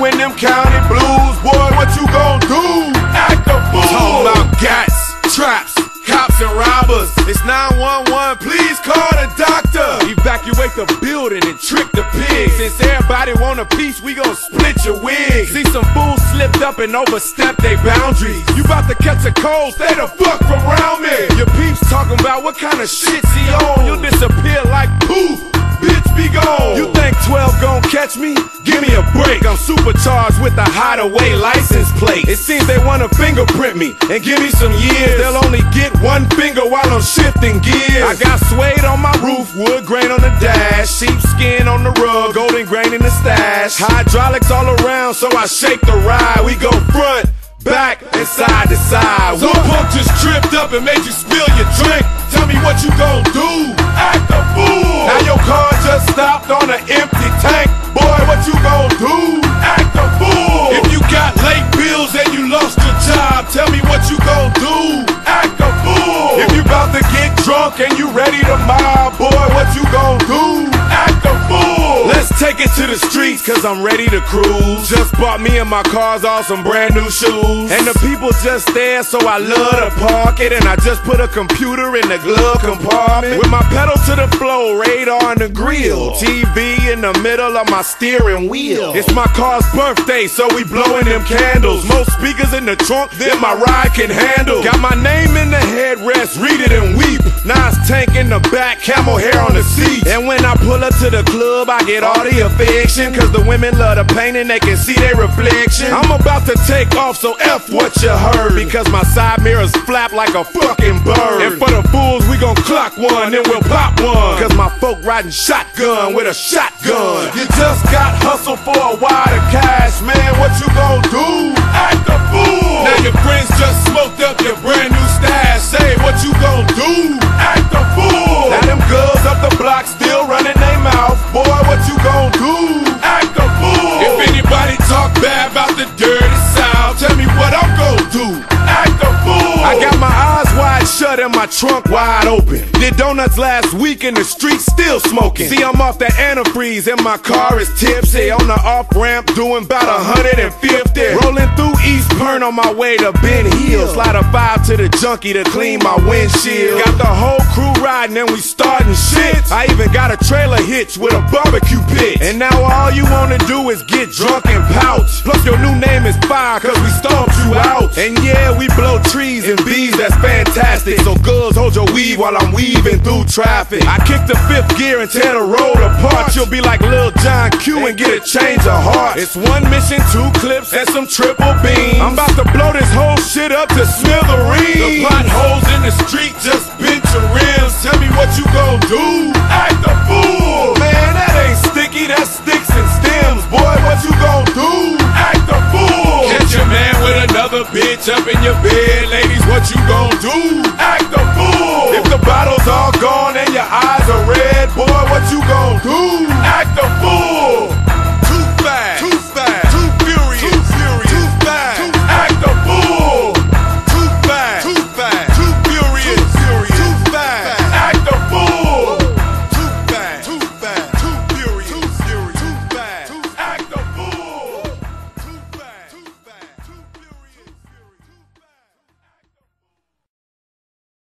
When in them county blues, boy, what you gon' do? Act a fool. Talk about gats, traps, cops and robbers. It's 911, please call the doctor. Evacuate the building and trick the pigs. Since everybody want a piece, we gon' split your wig. See some fools slipped up and overstepped their boundaries. You about to catch a cold, stay the fuck from around me. Your peeps talking about what kind of shits he on. You'll disappear like poof, bitch be gone. You think 12 gon' catch me? Break. I'm supercharged with a hideaway license plate. It seems they wanna fingerprint me and give me some years. They'll only get one finger while I'm shifting gears. I got suede on my roof, wood grain on the dash, sheepskin on the rug, golden grain in the stash. Hydraulics all around, so I shake the ride. We go front. Back and side to side. Some punk just tripped up and made you spill your drink. Tell me what you gon' do. Take it to the streets, cause I'm ready to cruise. Just bought me and my cars all some brand new shoes. And the people just there, so I love to park it. And I just put a computer in the glove compartment. With my pedal to the floor, radar on the grill. TV in the middle of my steering wheel. It's my car's birthday, so we blowing them candles. Most speakers in the trunk than my ride can handle. Got my name in the headrest, read it and weep. Nice tank in the back, camel hair on the seat. And when I pull up to the club, I get all the affection. Cause the women love the paint and they can see their reflection. I'm about to take off, so F what you heard. Because my side mirrors flap like a fucking bird. And for the fools, we gon' clock one, then we'll pop one. Cause my folk riding shotgun with a shotgun. You just got hustled for a of cash, man. What you gon' do? Act a fool. Now your friends just smoked up your brand new stash. Say what you gon' do? Act a fool. Now them girls up the block still running their mouth. Boy, what you gon' do? Act a fool. If anybody talk bad about the dirty south, tell me what I'm gon' do. Act a fool. I got my eyes wide shut and my trunk wide open. Did donuts last week in the street, still smoking. See, I'm off that antifreeze and my car is tipsy. On the off ramp, doing about 150. Rolling through Pern on my way to Ben Hill. Slide a five to the junkie to clean my windshield. Got the whole crew riding and we starting shit. I even got a trailer hitch with a barbecue pit. And now all you wanna do is get drunk and pouch. Plus your new name is fire cause we stomped you out. And yeah, we blow trees and bees, that's fantastic. So your weave while I'm weaving through traffic. I kick the fifth gear and tear the road apart. You'll be like Lil John Q and get a change of heart. It's one mission, two clips, and some triple beams. I'm about to blow this whole shit up to smithereens. The potholes in the street just bent your rims. Tell me what you gon' do. Act a fool. Man, that ain't sticky, that's sticks and stems. Boy, what you gon' do? Act a fool. Catch your man with another bitch up in your bed. Ladies, what you gon' do? Act